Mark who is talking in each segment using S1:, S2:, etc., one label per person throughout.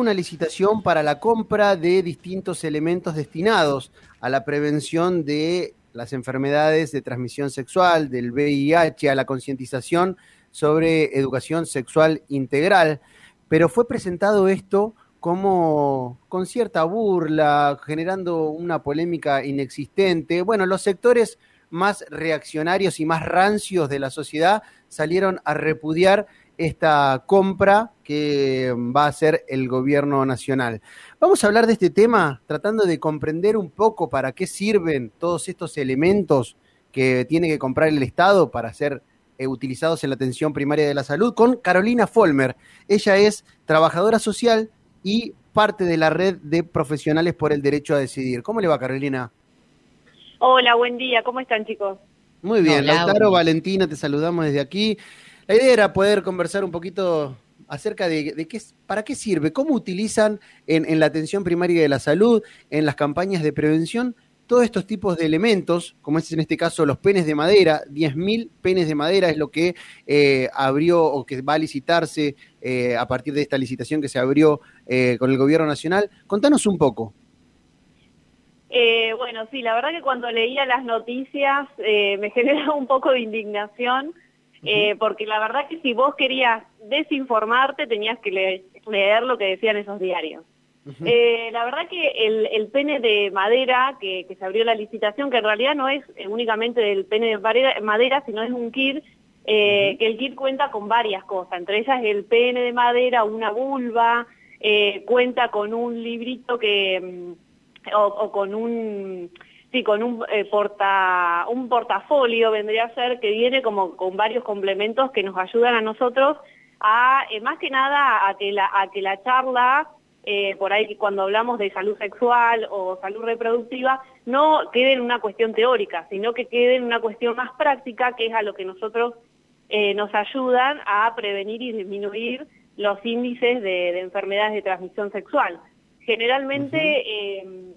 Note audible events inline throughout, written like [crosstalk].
S1: una licitación para la compra de distintos elementos destinados a la prevención de las enfermedades de transmisión sexual, del VIH, a la concientización sobre educación sexual integral, pero fue presentado esto como con cierta burla, generando una polémica inexistente. Bueno, los sectores más reaccionarios y más rancios de la sociedad salieron a repudiar esta compra que va a hacer el gobierno nacional. Vamos a hablar de este tema tratando de comprender un poco para qué sirven todos estos elementos que tiene que comprar el Estado para ser eh, utilizados en la atención primaria de la salud con Carolina Folmer. Ella es trabajadora social y parte de la red de profesionales por el derecho a decidir. ¿Cómo le va, Carolina?
S2: Hola, buen día. ¿Cómo están, chicos?
S1: Muy bien, Lautaro, Valentina, te saludamos desde aquí. La idea era poder conversar un poquito acerca de, qué, para qué sirve, cómo utilizan en, la atención primaria de la salud, en las campañas de prevención, todos estos tipos de elementos, como es en este caso los penes de madera, 10.000 penes de madera es lo que eh, abrió o que va a licitarse eh, a partir de esta licitación que se abrió eh, con el gobierno nacional. Contanos un poco.
S2: bueno, sí, la verdad que cuando leía las noticias me [laughs] generaba un poco de indignación, porque la verdad que si vos querías desinformarte tenías que leer lo que decían esos diarios. Eh, la verdad que el, pene de madera que, se abrió la licitación, que en realidad no es únicamente del pene de madera, sino es un kit, eh, que el kit cuenta con varias cosas, entre ellas el pene de madera, una vulva, eh, cuenta con un librito que, mm, o, con un, sí, con un, porta, un portafolio vendría a ser, que viene como con varios complementos que nos ayudan a nosotros a, más que nada, a que la, a que la charla eh, por ahí cuando hablamos de salud sexual o salud reproductiva, no quede en una cuestión teórica, sino que quede en una cuestión más práctica, que es a lo que nosotros eh, nos ayudan a prevenir y disminuir los índices de, enfermedades de transmisión sexual. Generalmente eh,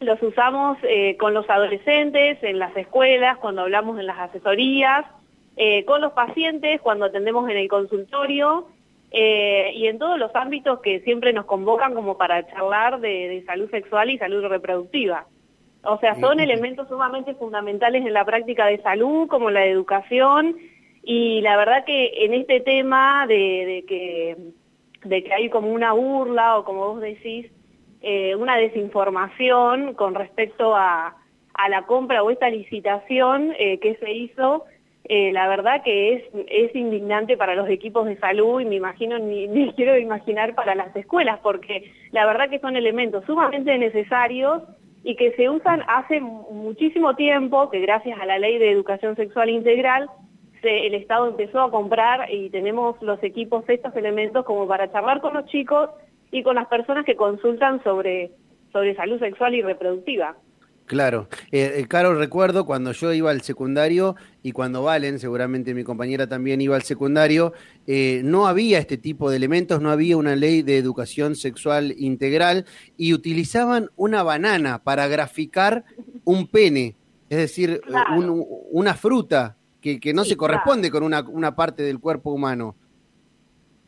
S2: los usamos con los adolescentes, en las escuelas, cuando hablamos en las asesorías, con los pacientes, cuando atendemos en el consultorio, eh, y en todos los ámbitos que siempre nos convocan como para charlar de, salud sexual y salud reproductiva. O sea, son elementos sumamente fundamentales en la práctica de salud, como la educación, y la verdad que en este tema de, que, de que hay como una burla o como vos decís, eh, una desinformación con respecto a, a, la compra o esta licitación eh, que se hizo, eh, la verdad que es, es indignante para los equipos de salud y me imagino, ni, [laughs] ni, quiero imaginar para las escuelas, porque la verdad que son elementos sumamente necesarios y que se usan hace muchísimo tiempo, que gracias a la ley de educación sexual integral, el Estado empezó a comprar y tenemos los equipos, estos elementos como para charlar con los chicos y con las personas que consultan sobre, sobre salud sexual y reproductiva.
S1: Claro, eh, eh, Caro, recuerdo cuando yo iba al secundario y cuando Valen, seguramente mi compañera también iba al secundario, eh, no había este tipo de elementos, no había una ley de educación sexual integral y utilizaban una banana para graficar un pene, es decir, una fruta que, no se corresponde con una, una parte del cuerpo humano.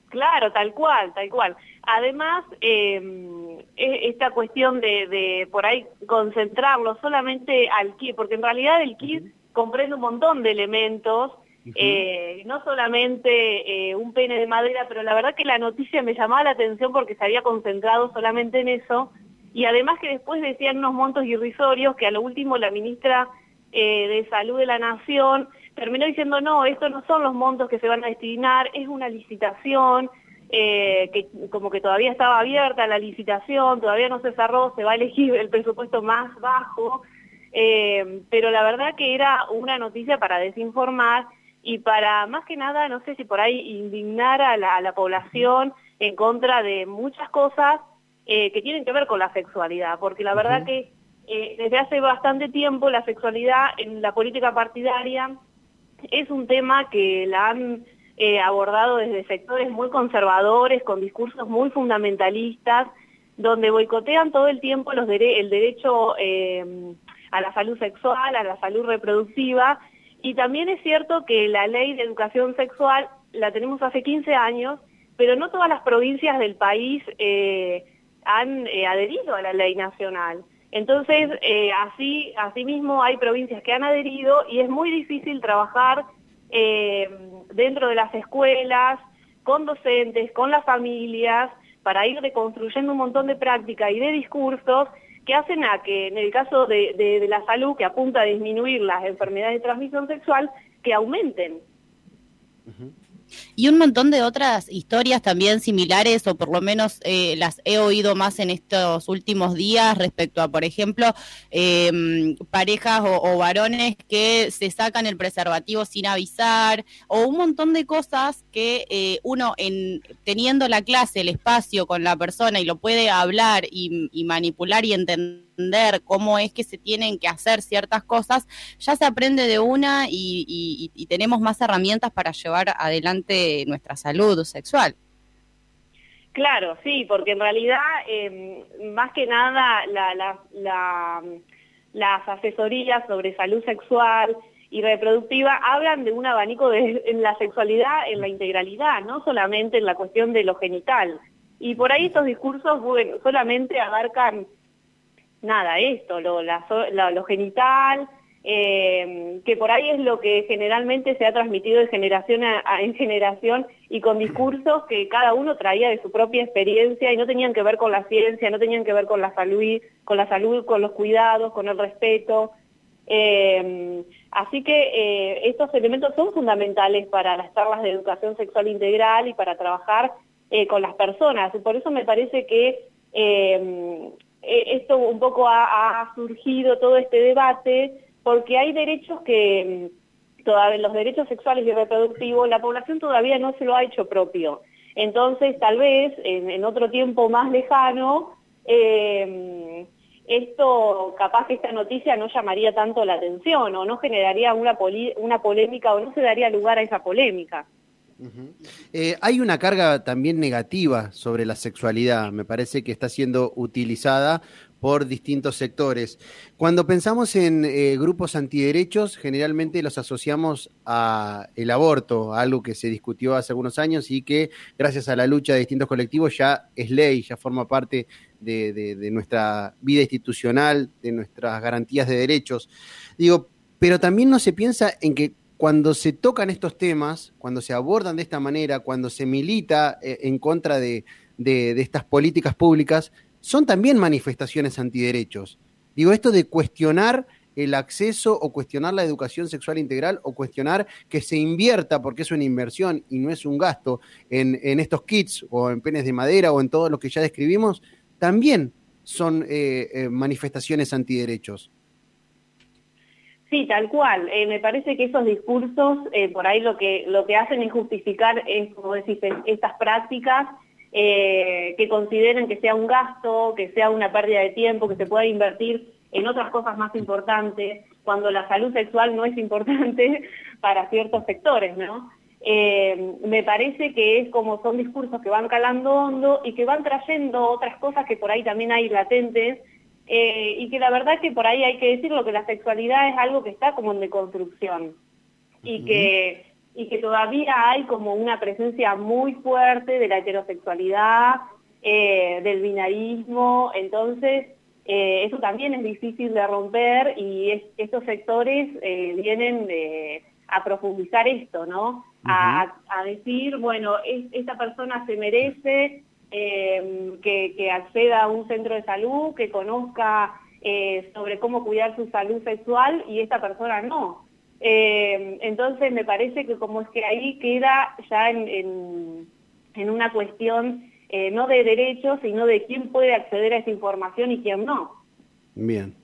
S2: Claro, tal cual, tal cual. Además, em, e, esta cuestión de, por ahí concentrarlo solamente al kit, porque en realidad el kit comprende un montón de elementos, eh, no solamente eh, un pene de madera, pero la verdad que la noticia me llamaba la atención porque se había concentrado solamente en eso, y además que después decían unos montos irrisorios que a lo último la ministra eh, de Salud de la Nación terminó diciendo, no, estos no son los montos que se van a destinar, es una licitación, eh, que como que todavía estaba abierta la licitación, todavía no se cerró, se va a elegir el presupuesto más bajo, eh, pero la verdad que era una noticia para desinformar y para más que nada, no sé si por ahí indignar a la, población en contra de muchas cosas eh, que tienen que ver con la sexualidad, porque la verdad que desde hace bastante tiempo la sexualidad en la política partidaria es un tema que la han eh, abordado desde sectores muy conservadores, con discursos muy fundamentalistas, donde boicotean todo el tiempo los el derecho eh, a la salud sexual, a la salud reproductiva, y también es cierto que la ley de educación sexual la tenemos hace 15 años, pero no todas las provincias del país eh, han adherido a la ley nacional. Entonces, eh, así, mismo hay provincias que han adherido y es muy difícil trabajar dentro de las escuelas, con docentes, con las familias, para ir reconstruyendo un montón de prácticas y de discursos que hacen a que, en el caso de, la salud, que apunta a disminuir las enfermedades de transmisión sexual, que aumenten.
S3: Y un montón de otras historias también similares, o por lo menos eh, las he oído más en estos últimos días respecto a, por ejemplo, em, parejas o, varones que se sacan el preservativo sin avisar, o un montón de cosas que eh, uno, en, teniendo la clase, el espacio con la persona y lo puede hablar y, y manipular y entender cómo es que se tienen que hacer ciertas cosas, ya se aprende de una y, tenemos más herramientas para llevar adelante nuestra salud sexual.
S2: Claro, sí, porque en realidad, em, más que nada, las asesorías sobre salud sexual y reproductiva hablan de un abanico de, en la sexualidad, en la integralidad, no solamente en la cuestión de lo genital. Y por ahí estos discursos bueno, solamente abarcan nada, esto, lo, lo genital, eh, que por ahí es lo que generalmente se ha transmitido de generación en generación y con discursos que cada uno traía de su propia experiencia y no tenían que ver con la ciencia, no tenían que ver con la salud, con la salud, con los cuidados, con el respeto. Eh, así que eh, estos elementos son fundamentales para las charlas de educación sexual integral y para trabajar con las personas. Por eso me parece que eh, esto un poco ha, surgido todo este debate porque hay derechos que, mm, todavía los derechos sexuales y reproductivos, la población todavía no se lo ha hecho propio. Entonces, tal vez en, otro tiempo más lejano, eh, esto, capaz que esta noticia no llamaría tanto la atención o no generaría una, una polémica o no se daría lugar a esa polémica.
S1: Eh, hay una carga también negativa sobre la sexualidad, me parece que está siendo utilizada por distintos sectores. Cuando pensamos en eh, grupos antiderechos, generalmente los asociamos a el aborto, algo que se discutió hace algunos años y que gracias a la lucha de distintos colectivos ya es ley, ya forma parte de nuestra vida institucional, de nuestras garantías de derechos. Digo, pero también no se piensa en que cuando se tocan estos temas, cuando se abordan de esta manera, cuando se milita eh, en contra de, estas políticas públicas, son también manifestaciones antiderechos. Digo, esto de cuestionar el acceso o cuestionar la educación sexual integral o cuestionar que se invierta, porque es una inversión y no es un gasto, en, estos kits o en penes de madera o en todo lo que ya describimos, también son eh, eh, manifestaciones antiderechos.
S2: Sí, tal cual. Eh, me parece que esos discursos eh, por ahí lo que, lo que hacen es justificar, es, como estas prácticas eh, que consideren que sea un gasto, que sea una pérdida de tiempo, que se pueda invertir en otras cosas más importantes, cuando la salud sexual no es importante [laughs] para ciertos sectores, ¿no? me parece que es como son discursos que van calando hondo y que van trayendo otras cosas que por ahí también hay latentes eh, y que la verdad que por ahí hay que decirlo que la sexualidad es algo que está como en deconstrucción. Y que y que todavía hay como una presencia muy fuerte de la heterosexualidad, eh, del binarismo, entonces eh, eso también es difícil de romper y estos sectores vienen a profundizar esto, ¿no? a, decir, bueno, esta persona se merece eh, que, acceda a un centro de salud, que conozca eh, sobre cómo cuidar su salud sexual y esta persona no. Eh, entonces me parece que como es que ahí queda ya en, una cuestión no de derechos, sino de quién puede acceder a esa información y quién no.
S1: Bien.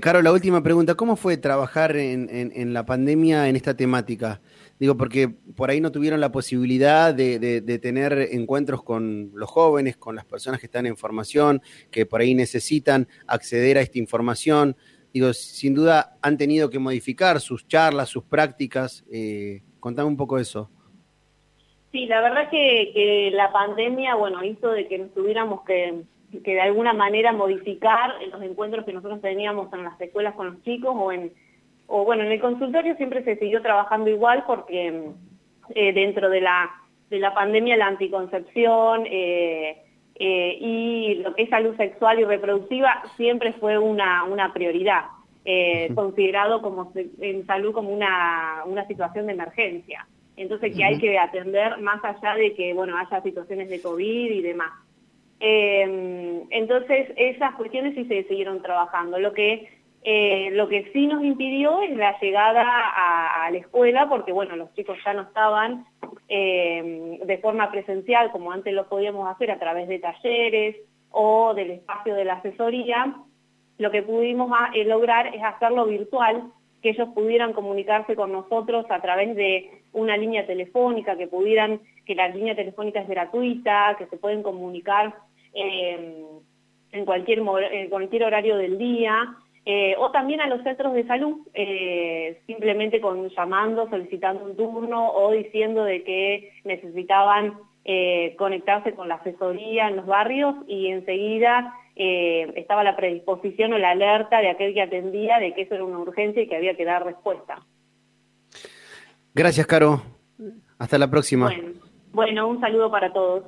S1: Caro, la última pregunta. ¿Cómo fue trabajar en, la pandemia en esta temática? Digo, porque por ahí no tuvieron la posibilidad de, tener encuentros con los jóvenes, con las personas que están en formación, que por ahí necesitan acceder a esta información. Digo, sin duda han tenido que modificar sus charlas, sus prácticas. Eh, contame un poco eso.
S2: Sí, la verdad que, que la pandemia, bueno, hizo de que nos tuviéramos que que de alguna manera modificar los encuentros que nosotros teníamos en las escuelas con los chicos o en, o bueno, en el consultorio siempre se siguió trabajando igual porque eh, dentro de la, de la pandemia la anticoncepción eh, eh, y lo que es salud sexual y reproductiva siempre fue una, una prioridad, considerado como en salud como una, una situación de emergencia. Entonces que hay que atender más allá de que bueno haya situaciones de COVID y demás. entonces esas cuestiones sí se siguieron trabajando. Lo que eh, lo que sí nos impidió es la llegada a, la escuela, porque bueno, los chicos ya no estaban eh, de forma presencial como antes lo podíamos hacer a través de talleres o del espacio de la asesoría. Lo que pudimos eh, lograr es hacerlo virtual, que ellos pudieran comunicarse con nosotros a través de una línea telefónica, que pudieran, que la línea telefónica es gratuita, que se pueden comunicar en cualquier horario del día, eh, o también a los centros de salud, eh, simplemente con llamando, solicitando un turno o diciendo de que necesitaban eh, conectarse con la asesoría en los barrios y enseguida estaba la predisposición o la alerta de aquel que atendía de que eso era una urgencia y que había que dar respuesta.
S1: Gracias, Caro. Hasta la próxima.
S2: bueno un saludo para todos.